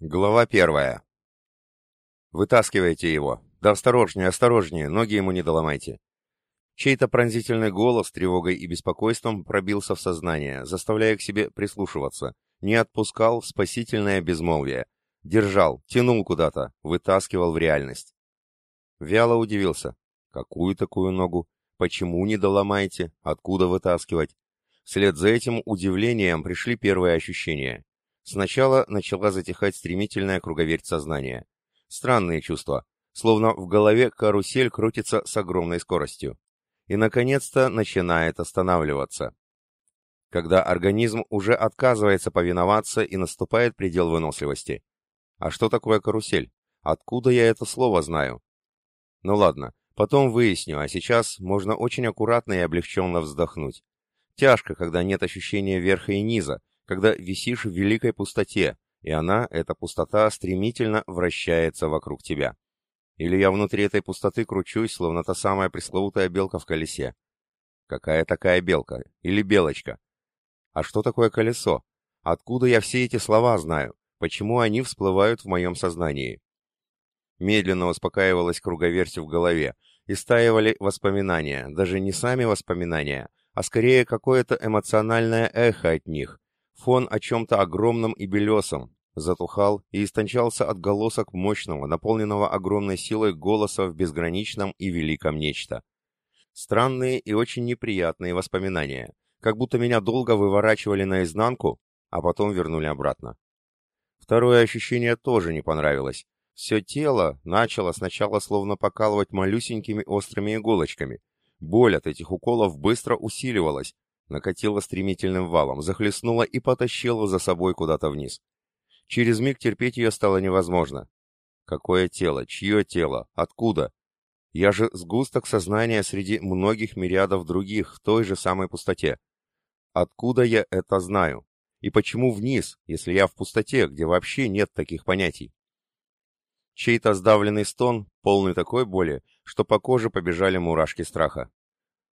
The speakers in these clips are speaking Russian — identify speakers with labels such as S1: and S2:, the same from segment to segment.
S1: Глава первая. «Вытаскивайте его! Да осторожнее, осторожнее, ноги ему не доломайте!» Чей-то пронзительный голос тревогой и беспокойством пробился в сознание, заставляя к себе прислушиваться. Не отпускал спасительное безмолвие. Держал, тянул куда-то, вытаскивал в реальность. Вяло удивился. Какую такую ногу? Почему не доломаете? Откуда вытаскивать? Вслед за этим удивлением пришли первые ощущения. Сначала начала затихать стремительная круговерть сознания. Странные чувства, словно в голове карусель крутится с огромной скоростью. И, наконец-то, начинает останавливаться. Когда организм уже отказывается повиноваться и наступает предел выносливости. А что такое карусель? Откуда я это слово знаю? Ну ладно, потом выясню, а сейчас можно очень аккуратно и облегченно вздохнуть. Тяжко, когда нет ощущения верха и низа, когда висишь в великой пустоте, и она, эта пустота, стремительно вращается вокруг тебя. Или я внутри этой пустоты кручусь, словно та самая пресловутая белка в колесе. Какая такая белка? Или белочка? А что такое колесо? Откуда я все эти слова знаю? Почему они всплывают в моем сознании? Медленно успокаивалась круговерть в голове, и стаивали воспоминания, даже не сами воспоминания, а скорее какое-то эмоциональное эхо от них, Фон о чем-то огромном и белесом затухал и истончался отголосок мощного, наполненного огромной силой голоса в безграничном и великом нечто. Странные и очень неприятные воспоминания, как будто меня долго выворачивали наизнанку, а потом вернули обратно. Второе ощущение тоже не понравилось. Все тело начало сначала словно покалывать малюсенькими острыми иголочками. Боль от этих уколов быстро усиливалась, накатила стремительным валом, захлестнула и потащила за собой куда-то вниз. Через миг терпеть ее стало невозможно. Какое тело? Чье тело? Откуда? Я же сгусток сознания среди многих мириадов других в той же самой пустоте. Откуда я это знаю? И почему вниз, если я в пустоте, где вообще нет таких понятий? Чей-то сдавленный стон, полный такой боли, что по коже побежали мурашки страха.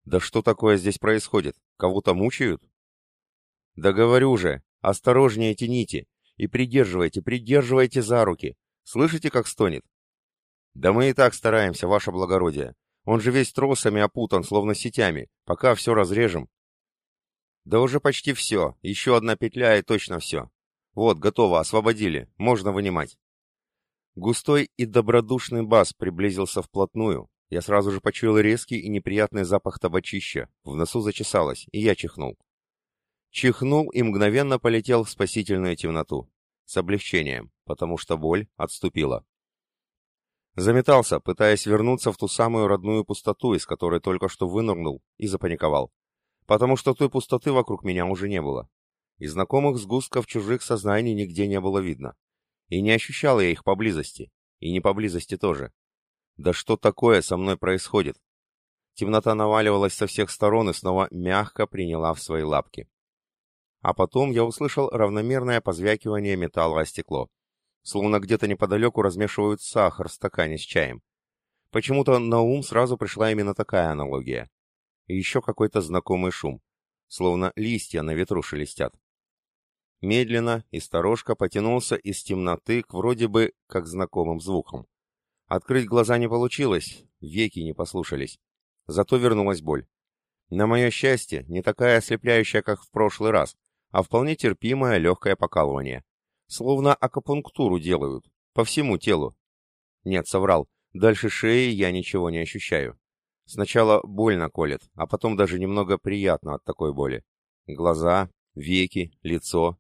S1: Да что такое здесь происходит? Кого-то мучают? Да говорю же, осторожнее тяните и придерживайте, придерживайте за руки. Слышите, как стонет? Да мы и так стараемся, ваше благородие. Он же весь тросами опутан, словно сетями. Пока все разрежем. Да уже почти все. Еще одна петля и точно все. Вот, готово, освободили. Можно вынимать. Густой и добродушный бас приблизился вплотную, я сразу же почуял резкий и неприятный запах табачища. В носу зачесалось, и я чихнул. Чихнул и мгновенно полетел в спасительную темноту. С облегчением, потому что боль отступила. Заметался, пытаясь вернуться в ту самую родную пустоту, из которой только что вынырнул, и запаниковал. Потому что той пустоты вокруг меня уже не было. И знакомых сгустков чужих сознаний нигде не было видно. И не ощущал я их поблизости. И не поблизости тоже. Да что такое со мной происходит? Темнота наваливалась со всех сторон и снова мягко приняла в свои лапки. А потом я услышал равномерное позвякивание металла о стекло. Словно где-то неподалеку размешивают сахар в стакане с чаем. Почему-то на ум сразу пришла именно такая аналогия. И еще какой-то знакомый шум. Словно листья на ветру шелестят. Медленно и сторожка потянулся из темноты к вроде бы как знакомым звукам. Открыть глаза не получилось, веки не послушались. Зато вернулась боль. На мое счастье, не такая ослепляющая, как в прошлый раз, а вполне терпимое легкое покалывание. Словно акупунктуру делают, по всему телу. Нет, соврал, дальше шеи я ничего не ощущаю. Сначала больно колет, а потом даже немного приятно от такой боли. Глаза, веки, лицо.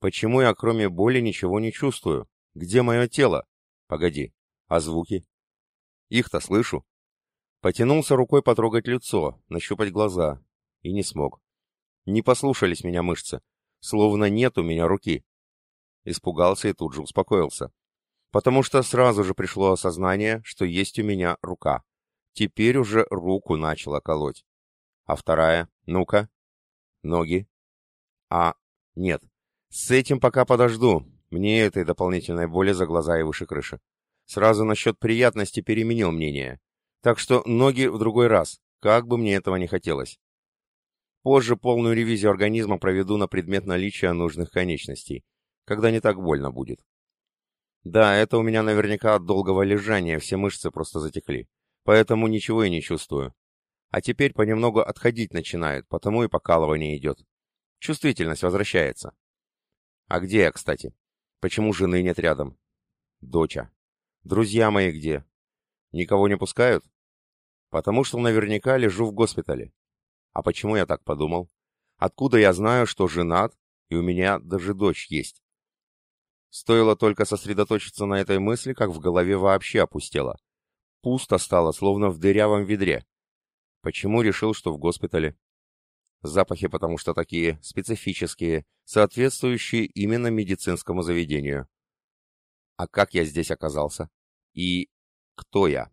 S1: Почему я кроме боли ничего не чувствую? Где мое тело? Погоди, а звуки? Их-то слышу. Потянулся рукой потрогать лицо, нащупать глаза. И не смог. Не послушались меня мышцы. Словно нет у меня руки. Испугался и тут же успокоился. Потому что сразу же пришло осознание, что есть у меня рука. Теперь уже руку начала колоть. А вторая? Ну-ка. Ноги. А, нет. С этим пока подожду. Мне этой дополнительной боли за глаза и выше крыши. Сразу насчет приятности переменил мнение. Так что ноги в другой раз, как бы мне этого не хотелось. Позже полную ревизию организма проведу на предмет наличия нужных конечностей, когда не так больно будет. Да, это у меня наверняка от долгого лежания все мышцы просто затекли, поэтому ничего и не чувствую. А теперь понемногу отходить начинает, потому и покалывание идет. Чувствительность возвращается. А где я, кстати? Почему жены нет рядом? Доча. Друзья мои где? Никого не пускают? Потому что наверняка лежу в госпитале. А почему я так подумал? Откуда я знаю, что женат, и у меня даже дочь есть? Стоило только сосредоточиться на этой мысли, как в голове вообще опустело. Пусто стало, словно в дырявом ведре. Почему решил, что в госпитале? Запахи потому что такие, специфические, соответствующие именно медицинскому заведению. А как я здесь оказался? И кто я?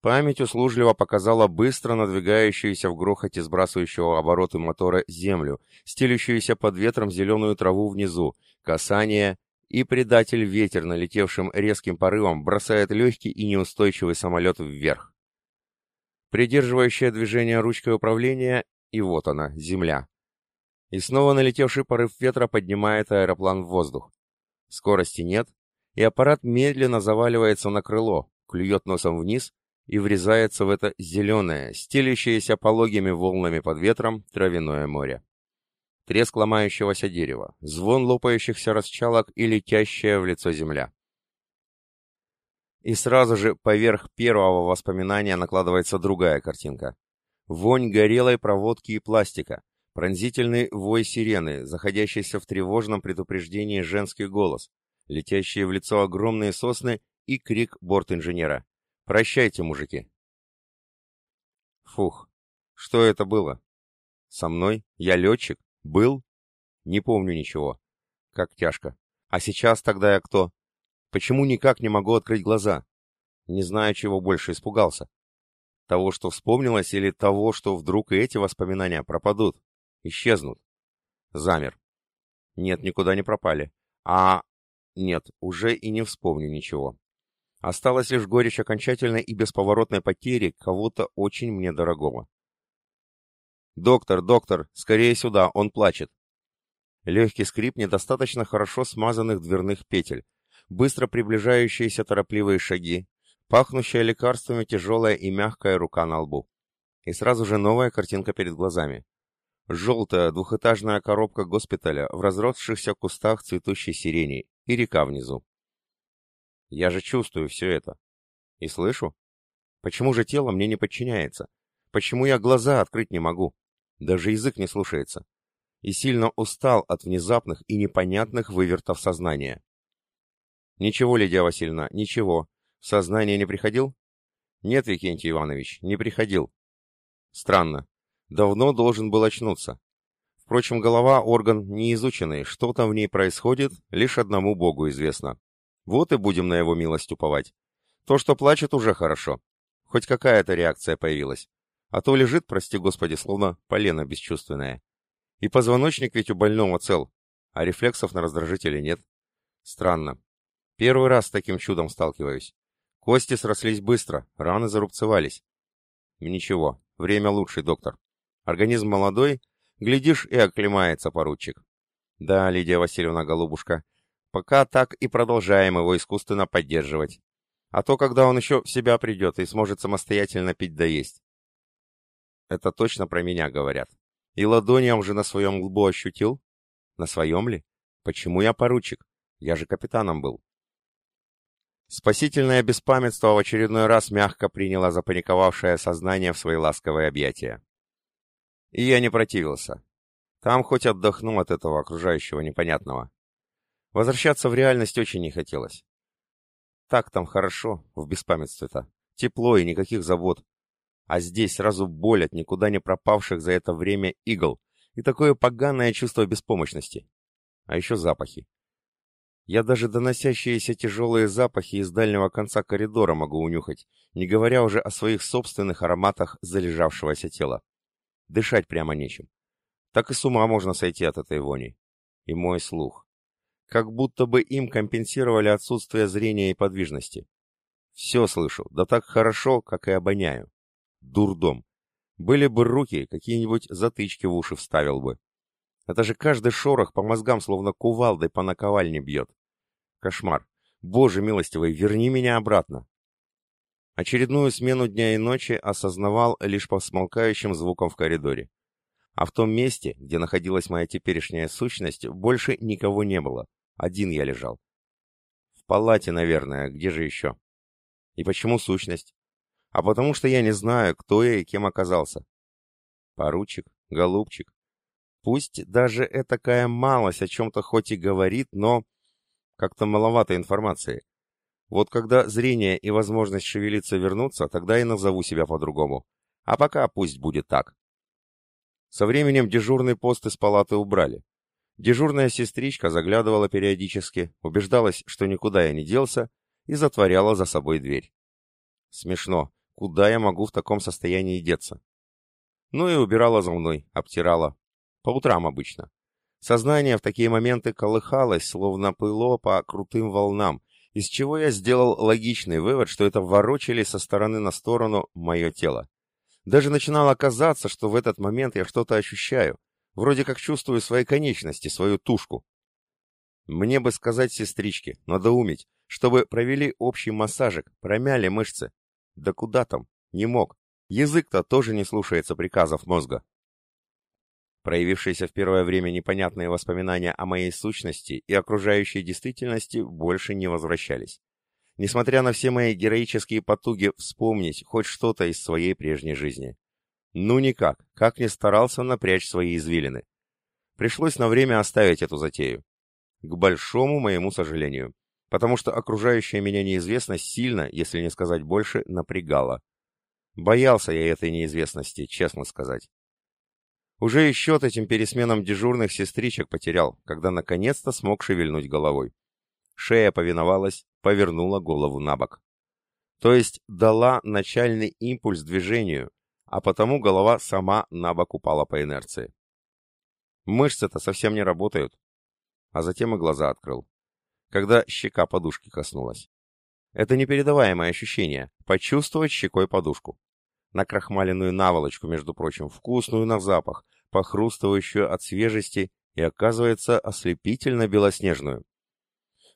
S1: Память услужливо показала быстро надвигающуюся в грохоте сбрасывающего обороты мотора землю, стелющуюся под ветром зеленую траву внизу, касание, и предатель ветер, налетевшим резким порывом, бросает легкий и неустойчивый самолет вверх. Придерживающее движение ручкой управления, и вот она, земля. И снова налетевший порыв ветра поднимает аэроплан в воздух. Скорости нет, и аппарат медленно заваливается на крыло, клюет носом вниз и врезается в это зеленое, стелящееся пологими волнами под ветром травяное море. Треск ломающегося дерева, звон лопающихся расчалок и летящая в лицо земля. И сразу же поверх первого воспоминания накладывается другая картинка. Вонь горелой проводки и пластика, пронзительный вой сирены, заходящийся в тревожном предупреждении женский голос, летящие в лицо огромные сосны и крик борт-инженера. «Прощайте, мужики!» Фух, что это было? Со мной? Я летчик? Был? Не помню ничего. Как тяжко. А сейчас тогда я кто? Почему никак не могу открыть глаза? Не знаю, чего больше испугался. Того, что вспомнилось, или того, что вдруг и эти воспоминания пропадут, исчезнут? Замер. Нет, никуда не пропали. А... Нет, уже и не вспомню ничего. Осталась лишь горечь окончательной и бесповоротной потери кого-то очень мне дорогого. «Доктор, доктор, скорее сюда, он плачет!» Легкий скрип недостаточно хорошо смазанных дверных петель, быстро приближающиеся торопливые шаги, пахнущая лекарствами тяжелая и мягкая рука на лбу. И сразу же новая картинка перед глазами. Желтая двухэтажная коробка госпиталя в разросшихся кустах цветущей сирени и река внизу. Я же чувствую все это. И слышу. Почему же тело мне не подчиняется? Почему я глаза открыть не могу? Даже язык не слушается. И сильно устал от внезапных и непонятных вывертов сознания. Ничего, Лидия Васильевна, ничего. В сознание не приходил? Нет, Викентий Иванович, не приходил. Странно. Давно должен был очнуться. Впрочем, голова — орган неизученный, что там в ней происходит, лишь одному Богу известно. Вот и будем на его милость уповать. То, что плачет, уже хорошо. Хоть какая-то реакция появилась. А то лежит, прости господи, словно полено бесчувственное. И позвоночник ведь у больного цел, а рефлексов на раздражителе нет. Странно. Первый раз с таким чудом сталкиваюсь. Кости срослись быстро, раны зарубцевались. Ничего, время лучший, доктор. Организм молодой, глядишь, и оклемается поручик. Да, Лидия Васильевна Голубушка, пока так и продолжаем его искусственно поддерживать. А то, когда он еще в себя придет и сможет самостоятельно пить да есть. Это точно про меня говорят. И ладонь я уже на своем лбу ощутил? На своем ли? Почему я поручик? Я же капитаном был. Спасительное беспамятство в очередной раз мягко приняло запаниковавшее сознание в свои ласковые объятия. И я не противился. Там хоть отдохну от этого окружающего непонятного. Возвращаться в реальность очень не хотелось. Так там хорошо, в беспамятстве-то. Тепло и никаких забот. А здесь сразу боль от никуда не пропавших за это время игл и такое поганое чувство беспомощности. А еще запахи. Я даже доносящиеся тяжелые запахи из дальнего конца коридора могу унюхать, не говоря уже о своих собственных ароматах залежавшегося тела. Дышать прямо нечем. Так и с ума можно сойти от этой вони. И мой слух. Как будто бы им компенсировали отсутствие зрения и подвижности. Все слышу, да так хорошо, как и обоняю. Дурдом. Были бы руки, какие-нибудь затычки в уши вставил бы. Это же каждый шорох по мозгам словно кувалдой по наковальне бьет. Кошмар. Боже милостивый, верни меня обратно. Очередную смену дня и ночи осознавал лишь по смолкающим звукам в коридоре. А в том месте, где находилась моя теперешняя сущность, больше никого не было. Один я лежал. В палате, наверное, где же еще? И почему сущность? А потому что я не знаю, кто я и кем оказался. Поручик, голубчик. Пусть даже этакая малость о чем-то хоть и говорит, но как-то маловато информации. Вот когда зрение и возможность шевелиться вернутся, тогда и назову себя по-другому. А пока пусть будет так. Со временем дежурный пост из палаты убрали. Дежурная сестричка заглядывала периодически, убеждалась, что никуда я не делся, и затворяла за собой дверь. Смешно. Куда я могу в таком состоянии деться? Ну и убирала за мной, обтирала. По утрам обычно. Сознание в такие моменты колыхалось, словно пыло по крутым волнам, из чего я сделал логичный вывод, что это ворочали со стороны на сторону мое тело. Даже начинало казаться, что в этот момент я что-то ощущаю, вроде как чувствую свои конечности, свою тушку. Мне бы сказать сестричке, надоумить, чтобы провели общий массажик, промяли мышцы. Да куда там, не мог. Язык-то тоже не слушается приказов мозга. Проявившиеся в первое время непонятные воспоминания о моей сущности и окружающей действительности больше не возвращались. Несмотря на все мои героические потуги вспомнить хоть что-то из своей прежней жизни. Ну никак, как ни старался напрячь свои извилины. Пришлось на время оставить эту затею. К большому моему сожалению. Потому что окружающая меня неизвестность сильно, если не сказать больше, напрягала. Боялся я этой неизвестности, честно сказать. Уже и счет этим пересменам дежурных сестричек потерял, когда наконец-то смог шевельнуть головой. Шея повиновалась, повернула голову на бок. То есть дала начальный импульс движению, а потому голова сама на бок упала по инерции. Мышцы-то совсем не работают. А затем и глаза открыл. Когда щека подушки коснулась. Это непередаваемое ощущение — почувствовать щекой подушку накрахмаленную наволочку, между прочим, вкусную на запах, похрустывающую от свежести и, оказывается, ослепительно белоснежную.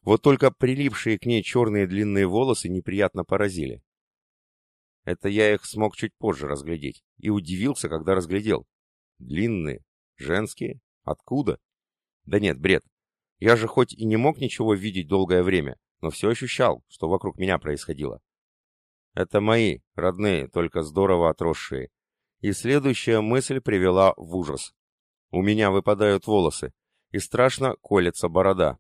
S1: Вот только прилипшие к ней черные длинные волосы неприятно поразили. Это я их смог чуть позже разглядеть, и удивился, когда разглядел. Длинные, женские, откуда? Да нет, бред. Я же хоть и не мог ничего видеть долгое время, но все ощущал, что вокруг меня происходило. Это мои, родные, только здорово отросшие. И следующая мысль привела в ужас. У меня выпадают волосы, и страшно колется борода.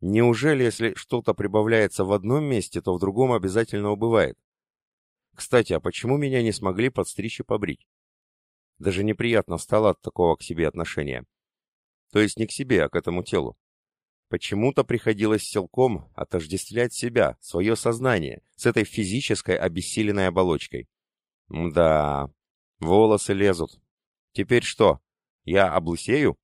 S1: Неужели, если что-то прибавляется в одном месте, то в другом обязательно убывает? Кстати, а почему меня не смогли подстричь и побрить? Даже неприятно стало от такого к себе отношения. То есть не к себе, а к этому телу. Почему-то приходилось силком отождествлять себя, свое сознание, с этой физической обессиленной оболочкой. Да, волосы лезут. Теперь что, я облысею?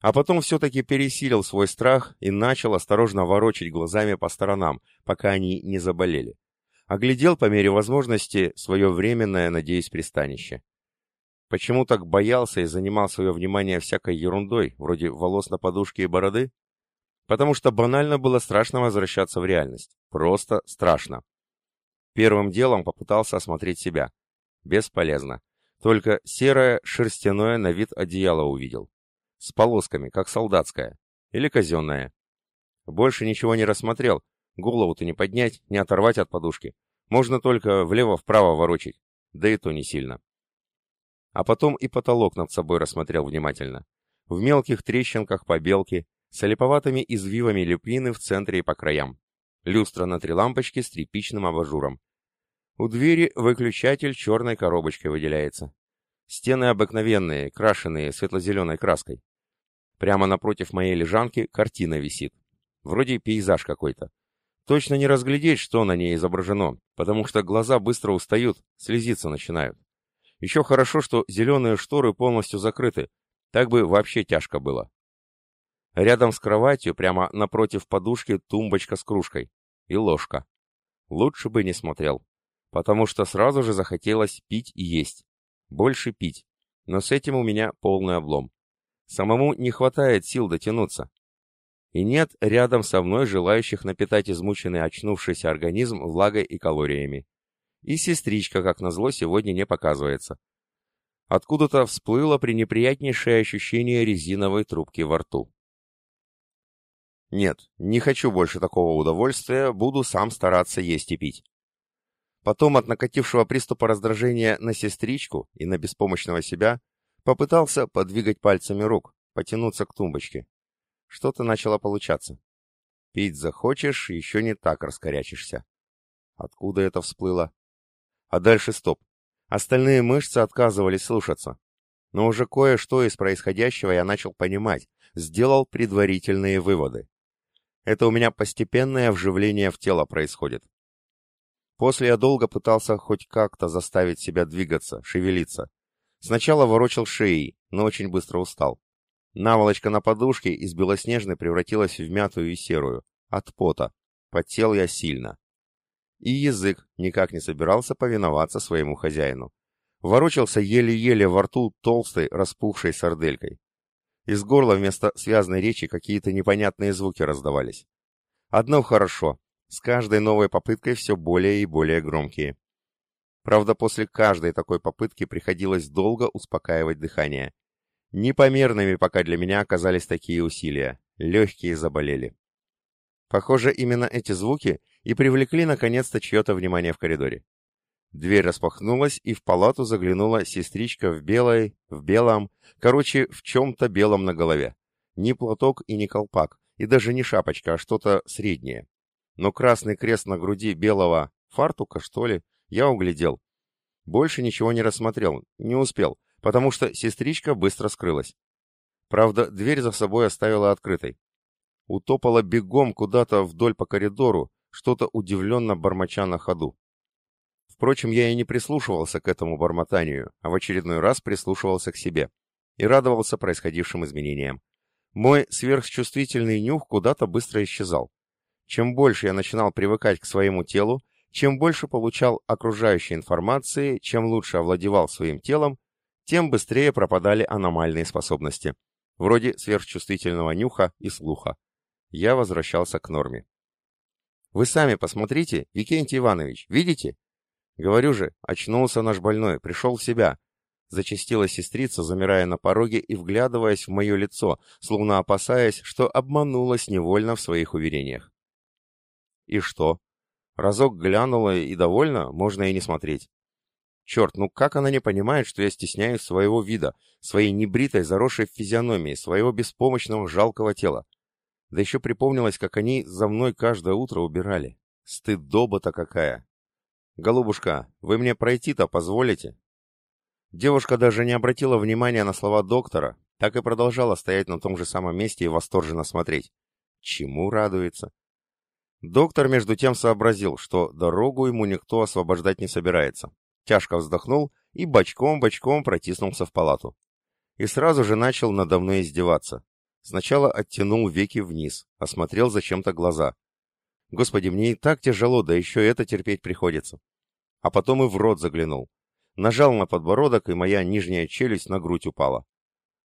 S1: А потом все-таки пересилил свой страх и начал осторожно ворочать глазами по сторонам, пока они не заболели. Оглядел по мере возможности свое временное, надеюсь, пристанище. Почему так боялся и занимал свое внимание всякой ерундой, вроде волос на подушке и бороды? Потому что банально было страшно возвращаться в реальность. Просто страшно. Первым делом попытался осмотреть себя. Бесполезно. Только серое, шерстяное на вид одеяло увидел. С полосками, как солдатское. Или казенное. Больше ничего не рассмотрел. Голову-то не поднять, не оторвать от подушки. Можно только влево-вправо ворочить. Да и то не сильно а потом и потолок над собой рассмотрел внимательно. В мелких трещинках побелки, с олиповатыми извивами люпины в центре и по краям. Люстра на три лампочки с тряпичным абажуром. У двери выключатель черной коробочкой выделяется. Стены обыкновенные, крашеные светло-зеленой краской. Прямо напротив моей лежанки картина висит. Вроде пейзаж какой-то. Точно не разглядеть, что на ней изображено, потому что глаза быстро устают, слезиться начинают. Еще хорошо, что зеленые шторы полностью закрыты, так бы вообще тяжко было. Рядом с кроватью, прямо напротив подушки, тумбочка с кружкой. И ложка. Лучше бы не смотрел. Потому что сразу же захотелось пить и есть. Больше пить. Но с этим у меня полный облом. Самому не хватает сил дотянуться. и нет рядом со мной желающих напитать измученный очнувшийся организм влагой и калориями. И сестричка, как назло, сегодня не показывается. Откуда-то всплыло пренеприятнейшее ощущение резиновой трубки во рту. Нет, не хочу больше такого удовольствия, буду сам стараться есть и пить. Потом от накатившего приступа раздражения на сестричку и на беспомощного себя попытался подвигать пальцами рук, потянуться к тумбочке. Что-то начало получаться. Пить захочешь, еще не так раскорячишься. Откуда это всплыло? А дальше стоп. Остальные мышцы отказывались слушаться. Но уже кое-что из происходящего я начал понимать, сделал предварительные выводы. Это у меня постепенное вживление в тело происходит. После я долго пытался хоть как-то заставить себя двигаться, шевелиться. Сначала ворочал шеей, но очень быстро устал. Наволочка на подушке из белоснежной превратилась в мятую и серую. От пота. Потел я сильно. И язык никак не собирался повиноваться своему хозяину. Ворочался еле-еле во рту толстой, распухшей сарделькой. Из горла вместо связной речи какие-то непонятные звуки раздавались. Одно хорошо, с каждой новой попыткой все более и более громкие. Правда, после каждой такой попытки приходилось долго успокаивать дыхание. Непомерными пока для меня оказались такие усилия. Легкие заболели. Похоже, именно эти звуки и привлекли наконец-то чье-то внимание в коридоре. Дверь распахнулась, и в палату заглянула сестричка в белой, в белом, короче, в чем-то белом на голове. Не платок и не колпак, и даже не шапочка, а что-то среднее. Но красный крест на груди белого фартука, что ли, я углядел. Больше ничего не рассмотрел, не успел, потому что сестричка быстро скрылась. Правда, дверь за собой оставила открытой. Утопала бегом куда-то вдоль по коридору, что-то удивленно бормоча на ходу. Впрочем, я и не прислушивался к этому бормотанию, а в очередной раз прислушивался к себе и радовался происходившим изменениям. Мой сверхчувствительный нюх куда-то быстро исчезал. Чем больше я начинал привыкать к своему телу, чем больше получал окружающей информации, чем лучше овладевал своим телом, тем быстрее пропадали аномальные способности, вроде сверхчувствительного нюха и слуха. Я возвращался к норме. Вы сами посмотрите, Викентий Иванович, видите? Говорю же, очнулся наш больной, пришел в себя. Зачастила сестрица, замирая на пороге и вглядываясь в мое лицо, словно опасаясь, что обманулась невольно в своих уверениях. И что? Разок глянула и довольна, можно и не смотреть. Черт, ну как она не понимает, что я стесняюсь своего вида, своей небритой, заросшей физиономии, своего беспомощного, жалкого тела? Да еще припомнилось, как они за мной каждое утро убирали. Стыдоба-то какая! «Голубушка, вы мне пройти-то позволите?» Девушка даже не обратила внимания на слова доктора, так и продолжала стоять на том же самом месте и восторженно смотреть. Чему радуется? Доктор между тем сообразил, что дорогу ему никто освобождать не собирается. Тяжко вздохнул и бочком-бочком протиснулся в палату. И сразу же начал надо мной издеваться. Сначала оттянул веки вниз, осмотрел зачем-то глаза. Господи, мне и так тяжело, да еще это терпеть приходится. А потом и в рот заглянул. Нажал на подбородок, и моя нижняя челюсть на грудь упала.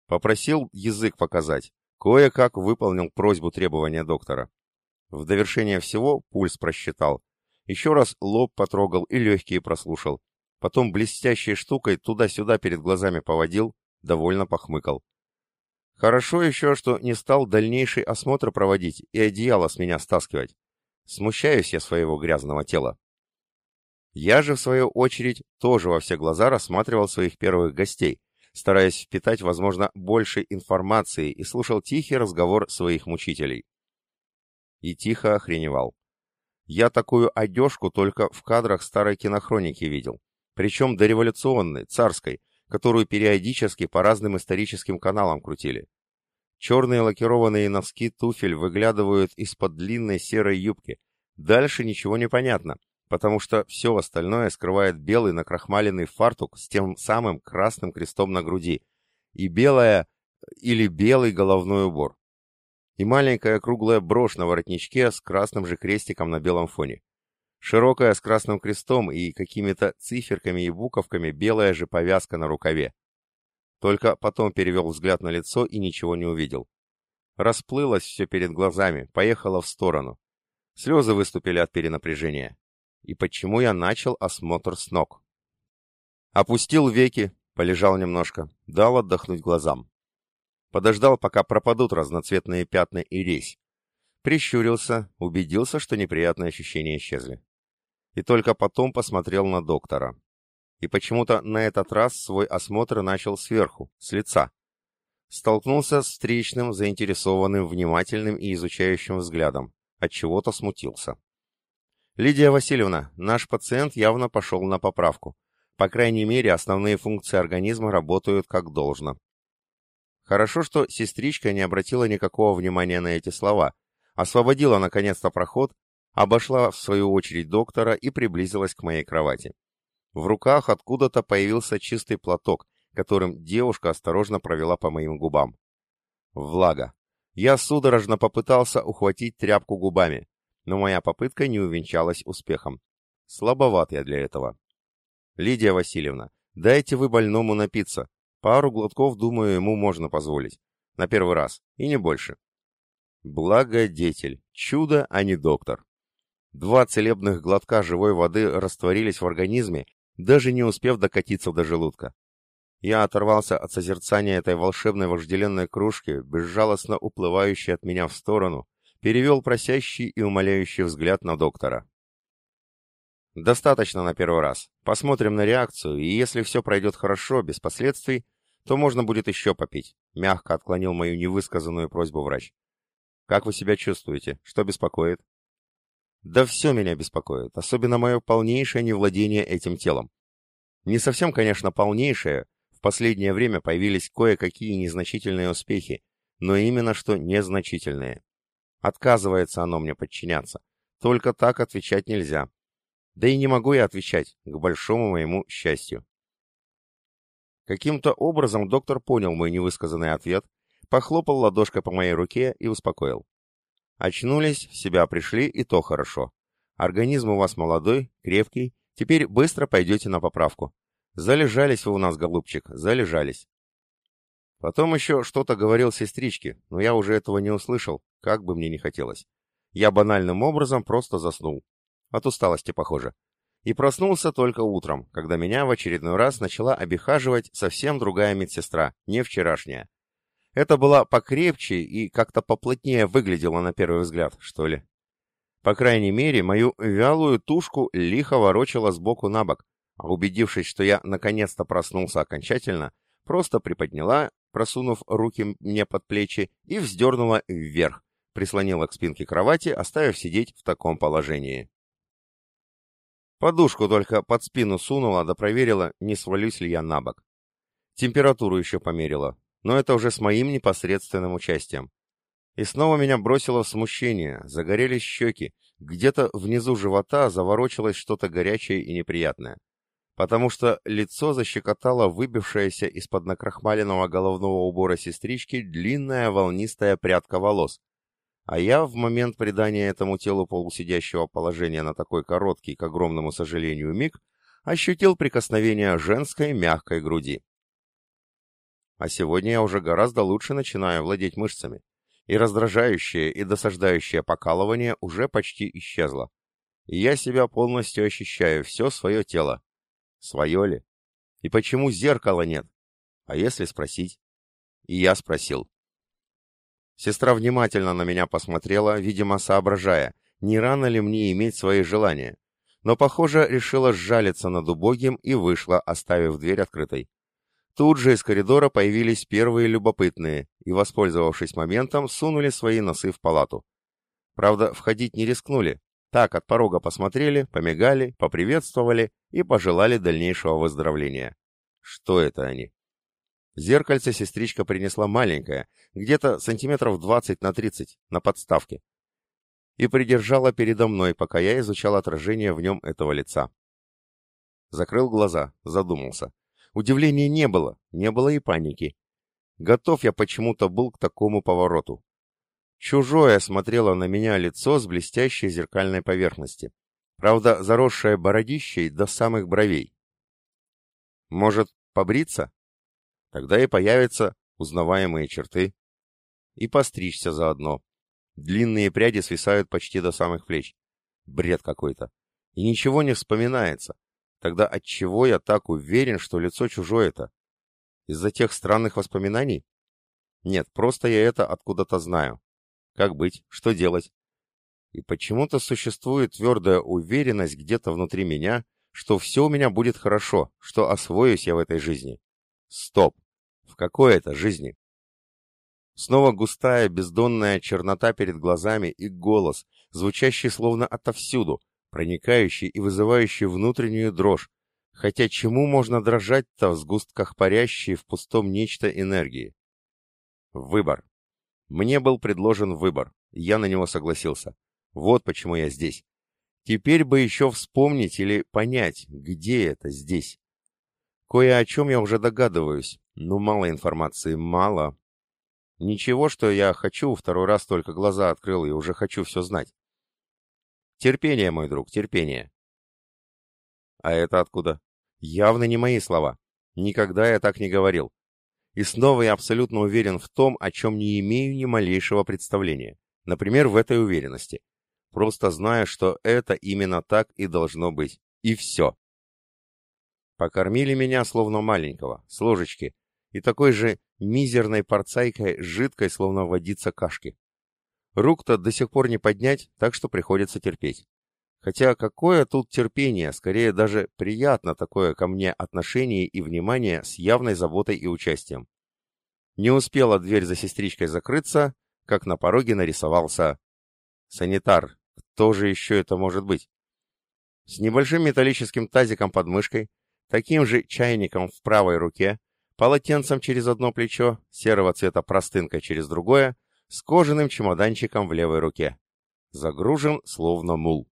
S1: Попросил язык показать. Кое-как выполнил просьбу требования доктора. В довершение всего пульс просчитал. Еще раз лоб потрогал и легкие прослушал. Потом блестящей штукой туда-сюда перед глазами поводил, довольно похмыкал. Хорошо еще, что не стал дальнейший осмотр проводить и одеяло с меня стаскивать. Смущаюсь я своего грязного тела. Я же, в свою очередь, тоже во все глаза рассматривал своих первых гостей, стараясь впитать, возможно, больше информации и слушал тихий разговор своих мучителей. И тихо охреневал. Я такую одежку только в кадрах старой кинохроники видел, причем дореволюционной, царской, которую периодически по разным историческим каналам крутили. Черные лакированные носки туфель выглядывают из-под длинной серой юбки. Дальше ничего не понятно, потому что все остальное скрывает белый накрахмаленный фартук с тем самым красным крестом на груди и белая или белый головной убор. И маленькая круглая брошь на воротничке с красным же крестиком на белом фоне. Широкая с красным крестом и какими-то циферками и буковками белая же повязка на рукаве. Только потом перевел взгляд на лицо и ничего не увидел. Расплылось все перед глазами, поехало в сторону. Слезы выступили от перенапряжения. И почему я начал осмотр с ног? Опустил веки, полежал немножко, дал отдохнуть глазам. Подождал, пока пропадут разноцветные пятна и резь. Прищурился, убедился, что неприятные ощущения исчезли. И только потом посмотрел на доктора. И почему-то на этот раз свой осмотр начал сверху, с лица столкнулся с встречным, заинтересованным, внимательным и изучающим взглядом. От чего-то смутился. Лидия Васильевна, наш пациент явно пошел на поправку. По крайней мере, основные функции организма работают как должно. Хорошо, что сестричка не обратила никакого внимания на эти слова, освободила наконец-то проход, обошла в свою очередь доктора и приблизилась к моей кровати. В руках откуда-то появился чистый платок, которым девушка осторожно провела по моим губам. Влага. Я судорожно попытался ухватить тряпку губами, но моя попытка не увенчалась успехом. Слабоват я для этого. Лидия Васильевна, дайте вы больному напиться. Пару глотков, думаю, ему можно позволить. На первый раз, и не больше. Благодетель. Чудо, а не доктор. Два целебных глотка живой воды растворились в организме, даже не успев докатиться до желудка. Я оторвался от созерцания этой волшебной вожделенной кружки, безжалостно уплывающей от меня в сторону, перевел просящий и умоляющий взгляд на доктора. «Достаточно на первый раз. Посмотрим на реакцию, и если все пройдет хорошо, без последствий, то можно будет еще попить», — мягко отклонил мою невысказанную просьбу врач. «Как вы себя чувствуете? Что беспокоит?» «Да все меня беспокоит, особенно мое полнейшее невладение этим телом. Не совсем, конечно, полнейшее, в последнее время появились кое-какие незначительные успехи, но именно что незначительные. Отказывается оно мне подчиняться. Только так отвечать нельзя. Да и не могу я отвечать, к большому моему счастью. Каким-то образом доктор понял мой невысказанный ответ, похлопал ладошкой по моей руке и успокоил. Очнулись, в себя пришли, и то хорошо. Организм у вас молодой, крепкий, теперь быстро пойдете на поправку. Залежались вы у нас, голубчик, залежались. Потом еще что-то говорил сестричке, но я уже этого не услышал, как бы мне ни хотелось. Я банальным образом просто заснул. От усталости, похоже. И проснулся только утром, когда меня в очередной раз начала обихаживать совсем другая медсестра, не вчерашняя. Это была покрепче и как-то поплотнее выглядела на первый взгляд, что ли. По крайней мере, мою вялую тушку лихо ворочала сбоку на бок, а убедившись, что я наконец-то проснулся окончательно, просто приподняла, просунув руки мне под плечи, и вздернула вверх, прислонила к спинке кровати, оставив сидеть в таком положении. Подушку только под спину сунула, да проверила, не свалюсь ли я на бок. Температуру еще померила, но это уже с моим непосредственным участием. И снова меня бросило в смущение, загорелись щеки, где-то внизу живота заворочилось что-то горячее и неприятное потому что лицо защекотало выбившаяся из-под накрахмаленного головного убора сестрички длинная волнистая прядка волос, а я в момент придания этому телу полусидящего положения на такой короткий, к огромному сожалению, миг, ощутил прикосновение женской мягкой груди. А сегодня я уже гораздо лучше начинаю владеть мышцами, и раздражающее и досаждающее покалывание уже почти исчезло. И я себя полностью ощущаю, все свое тело, Свое ли? И почему зеркала нет? А если спросить? И я спросил. Сестра внимательно на меня посмотрела, видимо, соображая, не рано ли мне иметь свои желания. Но, похоже, решила сжалиться над убогим и вышла, оставив дверь открытой. Тут же из коридора появились первые любопытные и, воспользовавшись моментом, сунули свои носы в палату. Правда, входить не рискнули, так от порога посмотрели, помигали, поприветствовали и пожелали дальнейшего выздоровления. Что это они? Зеркальце сестричка принесла маленькое, где-то сантиметров 20 на 30, на подставке. И придержала передо мной, пока я изучал отражение в нем этого лица. Закрыл глаза, задумался. Удивления не было, не было и паники. Готов я почему-то был к такому повороту. Чужое смотрело на меня лицо с блестящей зеркальной поверхности. Правда, заросшее бородищей до самых бровей. Может, побриться? Тогда и появятся узнаваемые черты. И постричься заодно. Длинные пряди свисают почти до самых плеч. Бред какой-то. И ничего не вспоминается. Тогда отчего я так уверен, что лицо чужое-то? Из-за тех странных воспоминаний? Нет, просто я это откуда-то знаю. Как быть? Что делать? И почему-то существует твердая уверенность где-то внутри меня, что все у меня будет хорошо, что освоюсь я в этой жизни. Стоп! В какой это жизни? Снова густая бездонная чернота перед глазами и голос, звучащий словно отовсюду, проникающий и вызывающий внутреннюю дрожь, хотя чему можно дрожать-то в сгустках парящей в пустом нечто энергии? Выбор. Мне был предложен выбор, я на него согласился. Вот почему я здесь. Теперь бы еще вспомнить или понять, где это здесь. Кое о чем я уже догадываюсь, но мало информации, мало. Ничего, что я хочу, второй раз только глаза открыл и уже хочу все знать. Терпение, мой друг, терпение. А это откуда? Явно не мои слова. Никогда я так не говорил. И снова я абсолютно уверен в том, о чем не имею ни малейшего представления. Например, в этой уверенности. Просто знаю, что это именно так и должно быть. И все. Покормили меня словно маленького, с ложечки, и такой же мизерной порцайкой жидкой, словно водица кашки. Рук-то до сих пор не поднять, так что приходится терпеть. Хотя какое тут терпение, скорее даже приятно такое ко мне отношение и внимание с явной заботой и участием. Не успела дверь за сестричкой закрыться, как на пороге нарисовался санитар. Кто же еще это может быть? С небольшим металлическим тазиком под мышкой, таким же чайником в правой руке, полотенцем через одно плечо, серого цвета простынкой через другое, с кожаным чемоданчиком в левой руке. Загружен, словно мул.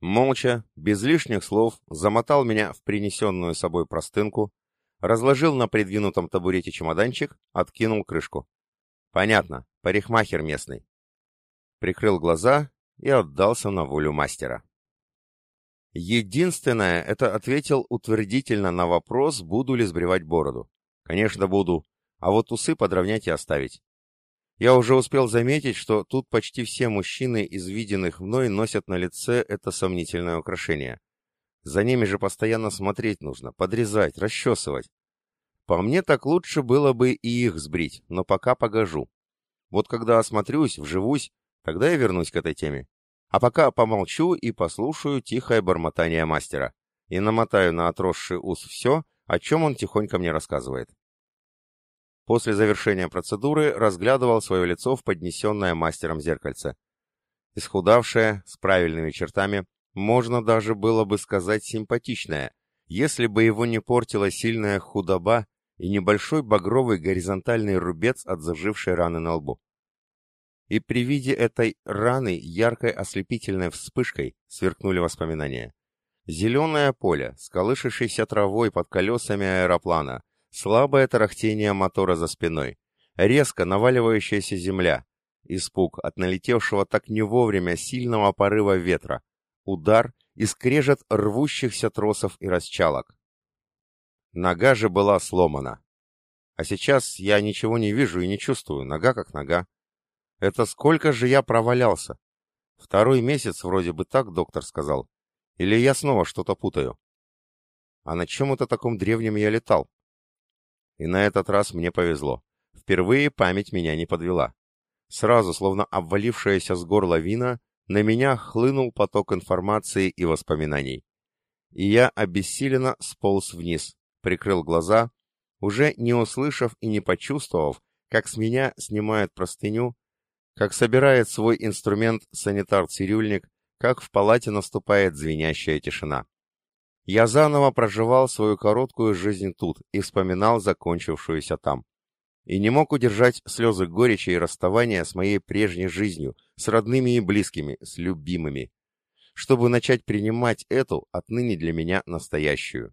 S1: Молча, без лишних слов, замотал меня в принесенную собой простынку, разложил на придвинутом табурете чемоданчик, откинул крышку. Понятно, парикмахер местный. Прикрыл глаза и отдался на волю мастера. Единственное, это ответил утвердительно на вопрос, буду ли сбривать бороду. Конечно, буду, а вот усы подровнять и оставить. Я уже успел заметить, что тут почти все мужчины из виденных мной носят на лице это сомнительное украшение. За ними же постоянно смотреть нужно, подрезать, расчесывать. По мне так лучше было бы и их сбрить, но пока погожу. Вот когда осмотрюсь, вживусь, тогда я вернусь к этой теме. А пока помолчу и послушаю тихое бормотание мастера. И намотаю на отросший ус все, о чем он тихонько мне рассказывает. После завершения процедуры разглядывал свое лицо в поднесенное мастером зеркальце. Исхудавшее, с правильными чертами, можно даже было бы сказать симпатичное, если бы его не портила сильная худоба и небольшой багровый горизонтальный рубец от зажившей раны на лбу. И при виде этой раны яркой ослепительной вспышкой сверкнули воспоминания. Зеленое поле, с травой под колесами аэроплана, Слабое тарахтение мотора за спиной. Резко наваливающаяся земля. Испуг от налетевшего так не вовремя сильного порыва ветра. Удар и скрежет рвущихся тросов и расчалок. Нога же была сломана. А сейчас я ничего не вижу и не чувствую, нога как нога. Это сколько же я провалялся? Второй месяц вроде бы так доктор сказал. Или я снова что-то путаю? А на чем это таком древнем я летал? И на этот раз мне повезло. Впервые память меня не подвела. Сразу, словно обвалившаяся с горла вина, на меня хлынул поток информации и воспоминаний. И я обессиленно сполз вниз, прикрыл глаза, уже не услышав и не почувствовав, как с меня снимают простыню, как собирает свой инструмент санитар-цирюльник, как в палате наступает звенящая тишина. Я заново проживал свою короткую жизнь тут и вспоминал закончившуюся там. И не мог удержать слезы горечи и расставания с моей прежней жизнью, с родными и близкими, с любимыми, чтобы начать принимать эту, отныне для меня, настоящую.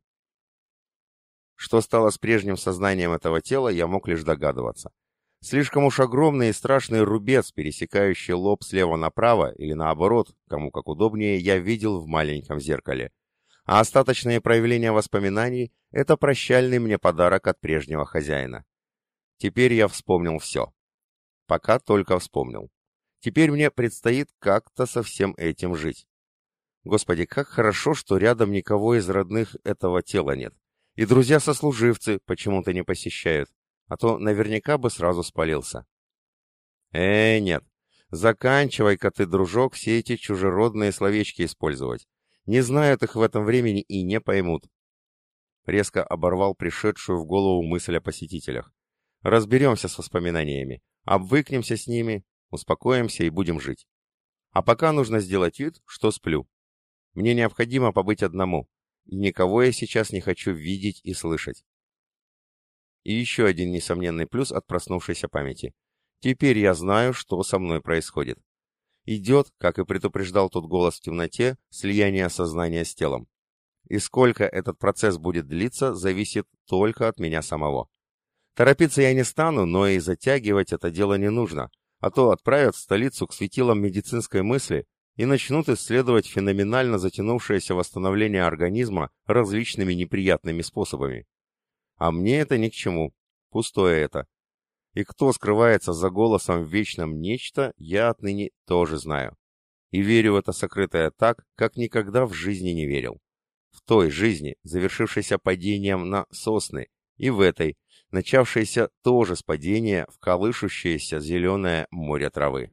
S1: Что стало с прежним сознанием этого тела, я мог лишь догадываться. Слишком уж огромный и страшный рубец, пересекающий лоб слева направо или наоборот, кому как удобнее, я видел в маленьком зеркале – а остаточные проявления воспоминаний — это прощальный мне подарок от прежнего хозяина. Теперь я вспомнил все. Пока только вспомнил. Теперь мне предстоит как-то со всем этим жить. Господи, как хорошо, что рядом никого из родных этого тела нет. И друзья-сослуживцы почему-то не посещают, а то наверняка бы сразу спалился. Э, нет, заканчивай-ка ты, дружок, все эти чужеродные словечки использовать. Не знают их в этом времени и не поймут. Резко оборвал пришедшую в голову мысль о посетителях. Разберемся с воспоминаниями, обвыкнемся с ними, успокоимся и будем жить. А пока нужно сделать вид, что сплю. Мне необходимо побыть одному, и никого я сейчас не хочу видеть и слышать. И еще один несомненный плюс от проснувшейся памяти. Теперь я знаю, что со мной происходит. Идет, как и предупреждал тот голос в темноте, слияние сознания с телом. И сколько этот процесс будет длиться, зависит только от меня самого. Торопиться я не стану, но и затягивать это дело не нужно, а то отправят в столицу к светилам медицинской мысли и начнут исследовать феноменально затянувшееся восстановление организма различными неприятными способами. А мне это ни к чему. Пустое это. И кто скрывается за голосом в вечном нечто, я отныне тоже знаю. И верю в это сокрытое так, как никогда в жизни не верил. В той жизни, завершившейся падением на сосны, и в этой, начавшейся тоже с падения в колышущееся зеленое море травы.